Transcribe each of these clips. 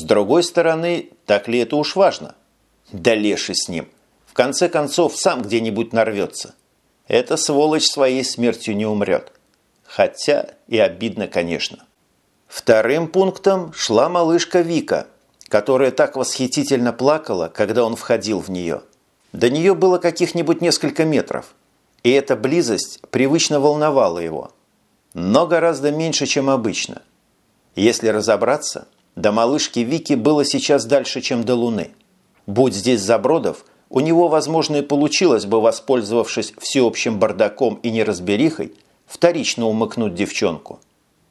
С другой стороны, так ли это уж важно? Да леший с ним. В конце концов, сам где-нибудь нарвется. Эта сволочь своей смертью не умрет. Хотя и обидно, конечно. Вторым пунктом шла малышка Вика, которая так восхитительно плакала, когда он входил в нее. До нее было каких-нибудь несколько метров, и эта близость привычно волновала его. Но гораздо меньше, чем обычно. Если разобраться, до малышки Вики было сейчас дальше, чем до Луны. Будь здесь Забродов, у него, возможно, и получилось бы, воспользовавшись всеобщим бардаком и неразберихой, вторично умыкнуть девчонку.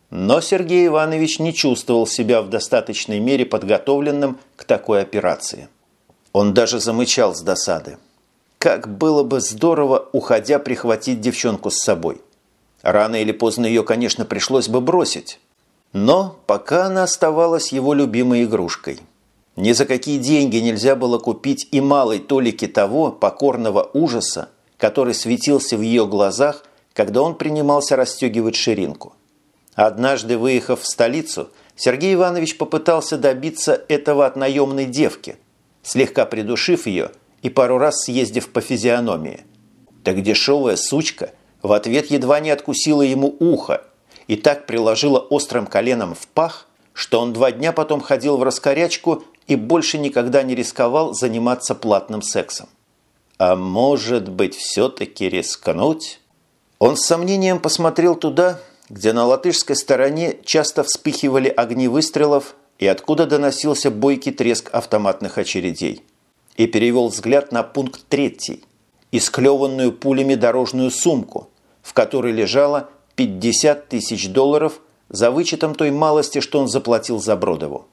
Но Сергей Иванович не чувствовал себя в достаточной мере подготовленным к такой операции. Он даже замычал с досады. Как было бы здорово, уходя, прихватить девчонку с собой. Рано или поздно ее, конечно, пришлось бы бросить. Но пока она оставалась его любимой игрушкой. Ни за какие деньги нельзя было купить и малой толики того покорного ужаса, который светился в ее глазах когда он принимался расстегивать ширинку. Однажды, выехав в столицу, Сергей Иванович попытался добиться этого от наемной девки, слегка придушив ее и пару раз съездив по физиономии. Так дешевая сучка в ответ едва не откусила ему ухо и так приложила острым коленом в пах, что он два дня потом ходил в раскорячку и больше никогда не рисковал заниматься платным сексом. А может быть, все-таки рискнуть? Он с сомнением посмотрел туда, где на латышской стороне часто вспыхивали огни выстрелов и откуда доносился бойкий треск автоматных очередей, и перевел взгляд на пункт третий, исклеванную пулями дорожную сумку, в которой лежало 50 тысяч долларов за вычетом той малости, что он заплатил за Бродову.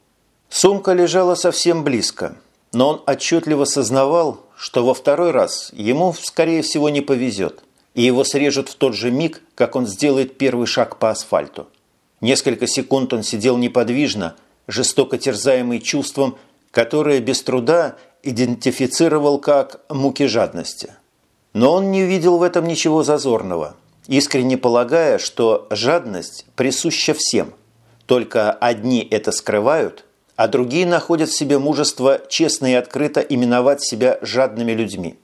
Сумка лежала совсем близко, но он отчетливо сознавал, что во второй раз ему, скорее всего, не повезет и его срежут в тот же миг, как он сделает первый шаг по асфальту. Несколько секунд он сидел неподвижно, жестоко терзаемый чувством, которое без труда идентифицировал как муки жадности. Но он не видел в этом ничего зазорного, искренне полагая, что жадность присуща всем. Только одни это скрывают, а другие находят в себе мужество честно и открыто именовать себя жадными людьми.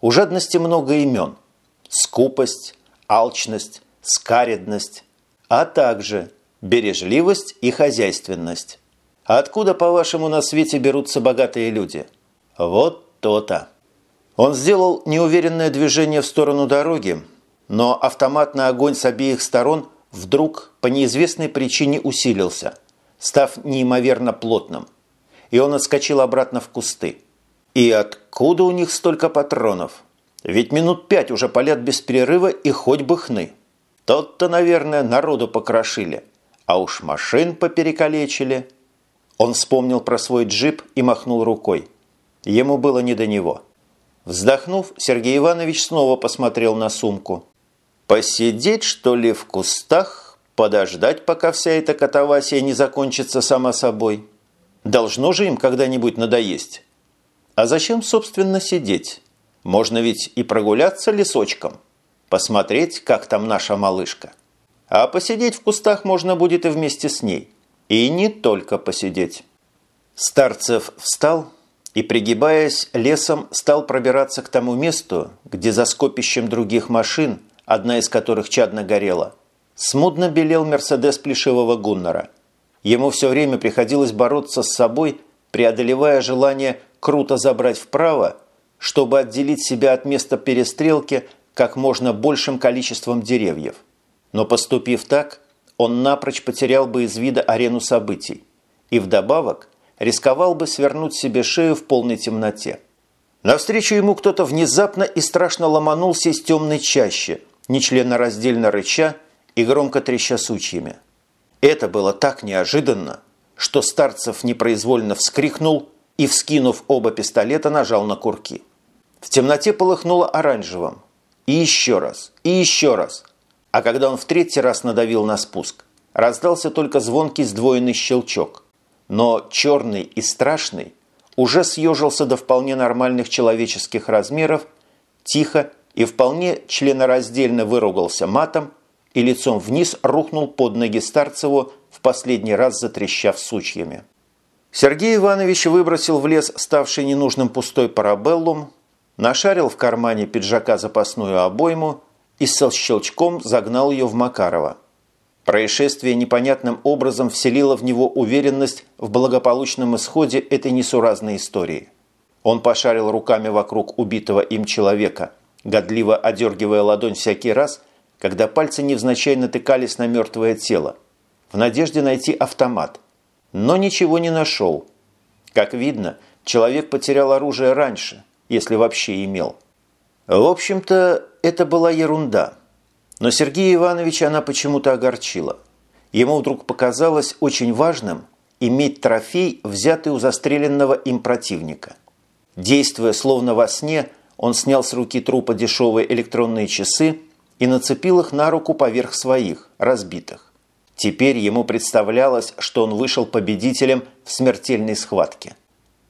У жадности много имен – скупость, алчность, скаредность, а также бережливость и хозяйственность. Откуда, по-вашему, на свете берутся богатые люди? Вот то-то. Он сделал неуверенное движение в сторону дороги, но автоматный огонь с обеих сторон вдруг по неизвестной причине усилился, став неимоверно плотным, и он отскочил обратно в кусты. И откуда у них столько патронов? Ведь минут пять уже палят без перерыва и хоть бы хны. Тот-то, наверное, народу покрошили. А уж машин поперекалечили. Он вспомнил про свой джип и махнул рукой. Ему было не до него. Вздохнув, Сергей Иванович снова посмотрел на сумку. «Посидеть, что ли, в кустах? Подождать, пока вся эта катавасия не закончится сама собой? Должно же им когда-нибудь надоесть. А зачем, собственно, сидеть?» Можно ведь и прогуляться лесочком, посмотреть, как там наша малышка. А посидеть в кустах можно будет и вместе с ней. И не только посидеть. Старцев встал и, пригибаясь лесом, стал пробираться к тому месту, где за скопищем других машин, одна из которых чадно горела, смутно белел Мерседес плешивого Гуннера. Ему все время приходилось бороться с собой, преодолевая желание круто забрать вправо чтобы отделить себя от места перестрелки как можно большим количеством деревьев. Но поступив так, он напрочь потерял бы из вида арену событий и вдобавок рисковал бы свернуть себе шею в полной темноте. Навстречу ему кто-то внезапно и страшно ломанулся из темной чащи, нечленораздельно рыча и громко треща сучьями. Это было так неожиданно, что Старцев непроизвольно вскрикнул и, вскинув оба пистолета, нажал на курки. В темноте полыхнуло оранжевым. И еще раз, и еще раз. А когда он в третий раз надавил на спуск, раздался только звонкий сдвоенный щелчок. Но черный и страшный уже съежился до вполне нормальных человеческих размеров, тихо и вполне членораздельно выругался матом и лицом вниз рухнул под ноги Старцеву, в последний раз затрещав сучьями. Сергей Иванович выбросил в лес ставший ненужным пустой парабеллум, нашарил в кармане пиджака запасную обойму и со щелчком загнал ее в Макарова. Происшествие непонятным образом вселило в него уверенность в благополучном исходе этой несуразной истории. Он пошарил руками вокруг убитого им человека, годливо одергивая ладонь всякий раз, когда пальцы невзначай натыкались на мертвое тело, в надежде найти автомат, но ничего не нашел. Как видно, человек потерял оружие раньше, если вообще имел. В общем-то, это была ерунда. Но Сергея Ивановича она почему-то огорчила. Ему вдруг показалось очень важным иметь трофей, взятый у застреленного им противника. Действуя словно во сне, он снял с руки трупа дешевые электронные часы и нацепил их на руку поверх своих, разбитых. Теперь ему представлялось, что он вышел победителем в смертельной схватке –